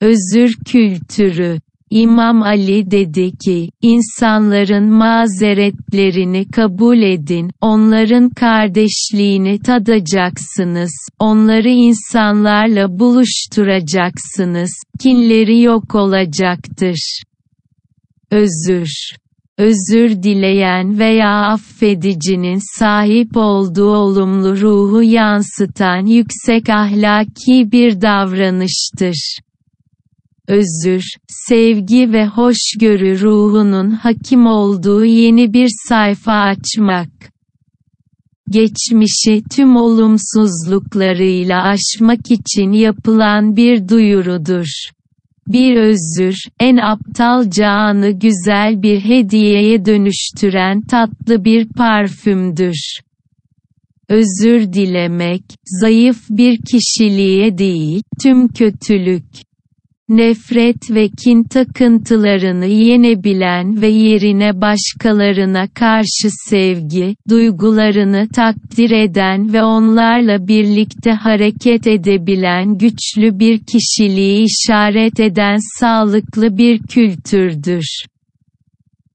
Özür kültürü. İmam Ali dedi ki, insanların mazeretlerini kabul edin, onların kardeşliğini tadacaksınız, onları insanlarla buluşturacaksınız, kinleri yok olacaktır. Özür. Özür dileyen veya affedicinin sahip olduğu olumlu ruhu yansıtan yüksek ahlaki bir davranıştır özür, sevgi ve hoşgörü ruhunun hakim olduğu yeni bir sayfa açmak. Geçmişi tüm olumsuzluklarıyla aşmak için yapılan bir duyurudur. Bir özür, en aptalca anı güzel bir hediyeye dönüştüren tatlı bir parfümdür. Özür dilemek, zayıf bir kişiliğe değil, tüm kötülük, nefret ve kin takıntılarını yenebilen ve yerine başkalarına karşı sevgi, duygularını takdir eden ve onlarla birlikte hareket edebilen güçlü bir kişiliği işaret eden sağlıklı bir kültürdür.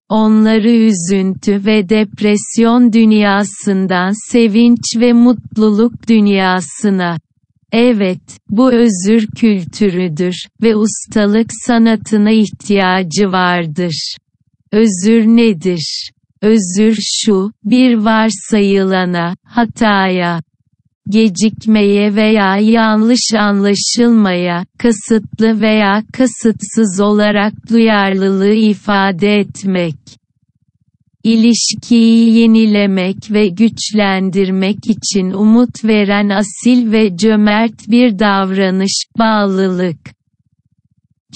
Onları üzüntü ve depresyon dünyasından sevinç ve mutluluk dünyasına Evet, bu özür kültürüdür ve ustalık sanatına ihtiyacı vardır. Özür nedir? Özür şu, bir varsayılana, hataya, gecikmeye veya yanlış anlaşılmaya, kasıtlı veya kasıtsız olarak duyarlılığı ifade etmek. İlişkiyi yenilemek ve güçlendirmek için umut veren asil ve cömert bir davranış, bağlılık.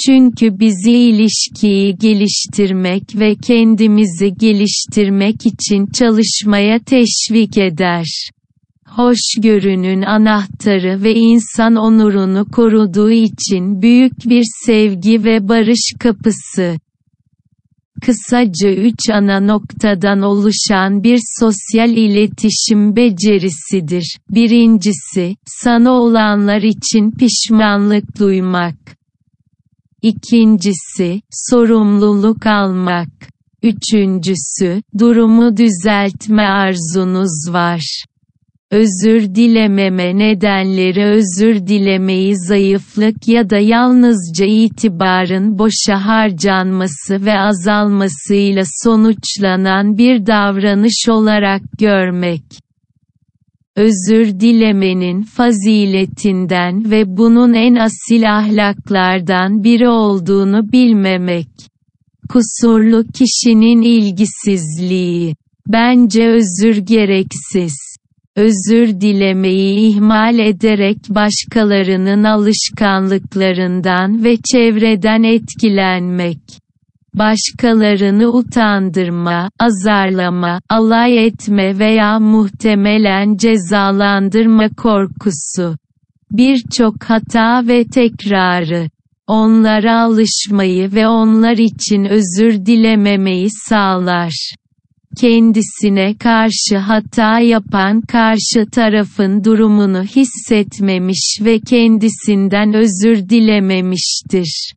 Çünkü bizi ilişkiyi geliştirmek ve kendimizi geliştirmek için çalışmaya teşvik eder. Hoşgörünün anahtarı ve insan onurunu koruduğu için büyük bir sevgi ve barış kapısı. Kısaca üç ana noktadan oluşan bir sosyal iletişim becerisidir. Birincisi, sana olanlar için pişmanlık duymak. İkincisi, sorumluluk almak. Üçüncüsü, durumu düzeltme arzunuz var. Özür dilememe nedenleri özür dilemeyi zayıflık ya da yalnızca itibarın boşa harcanması ve azalmasıyla sonuçlanan bir davranış olarak görmek. Özür dilemenin faziletinden ve bunun en asil ahlaklardan biri olduğunu bilmemek. Kusurlu kişinin ilgisizliği. Bence özür gereksiz özür dilemeyi ihmal ederek başkalarının alışkanlıklarından ve çevreden etkilenmek. Başkalarını utandırma, azarlama, alay etme veya muhtemelen cezalandırma korkusu. Birçok hata ve tekrarı onlara alışmayı ve onlar için özür dilememeyi sağlar kendisine karşı hata yapan karşı tarafın durumunu hissetmemiş ve kendisinden özür dilememiştir.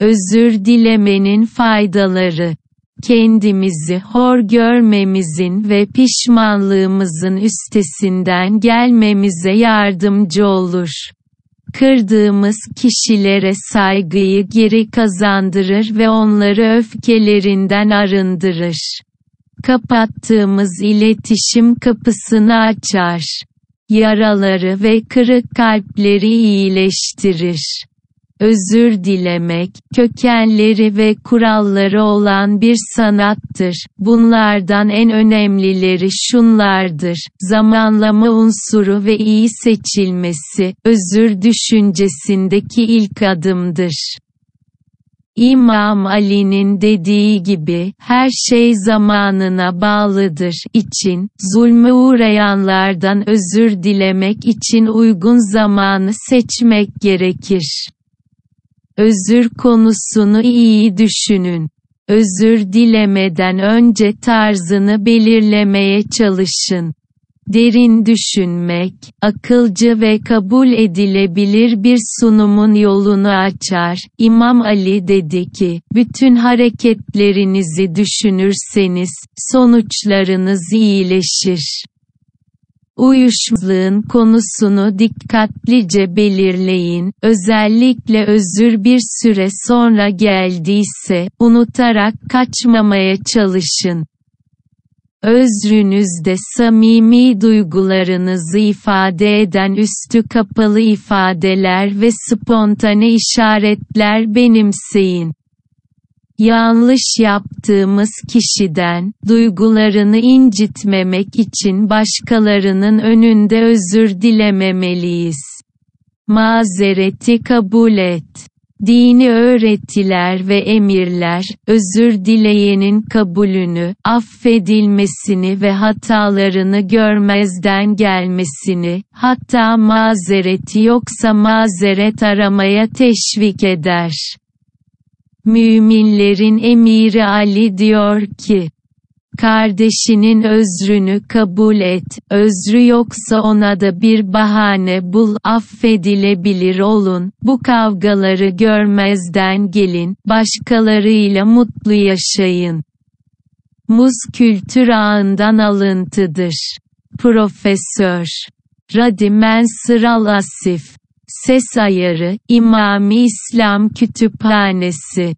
Özür dilemenin faydaları kendimizi hor görmemizin ve pişmanlığımızın üstesinden gelmemize yardımcı olur. Kırdığımız kişilere saygıyı geri kazandırır ve onları öfkelerinden arındırır kapattığımız iletişim kapısını açar. Yaraları ve kırık kalpleri iyileştirir. Özür dilemek, kökenleri ve kuralları olan bir sanattır. Bunlardan en önemlileri şunlardır. Zamanlama unsuru ve iyi seçilmesi, özür düşüncesindeki ilk adımdır. İmam Ali'nin dediği gibi, her şey zamanına bağlıdır için, zulme uğrayanlardan özür dilemek için uygun zamanı seçmek gerekir. Özür konusunu iyi düşünün. Özür dilemeden önce tarzını belirlemeye çalışın. Derin düşünmek, akılcı ve kabul edilebilir bir sunumun yolunu açar. İmam Ali dedi ki, bütün hareketlerinizi düşünürseniz, sonuçlarınız iyileşir. Uyuşmazlığın konusunu dikkatlice belirleyin, özellikle özür bir süre sonra geldiyse, unutarak kaçmamaya çalışın. Özrünüzde samimi duygularınızı ifade eden üstü kapalı ifadeler ve spontane işaretler benimseyin. Yanlış yaptığımız kişiden, duygularını incitmemek için başkalarının önünde özür dilememeliyiz. Mazereti kabul et. Dini öğretiler ve emirler, özür dileyenin kabulünü, affedilmesini ve hatalarını görmezden gelmesini, hatta mazereti yoksa mazeret aramaya teşvik eder. Müminlerin emiri Ali diyor ki, Kardeşinin özrünü kabul et, özrü yoksa ona da bir bahane bul, affedilebilir olun, bu kavgaları görmezden gelin, başkalarıyla mutlu yaşayın. Muz kültür ağından alıntıdır. Profesör Radimen Sıral Asif Ses ayarı, İmami İslam Kütüphanesi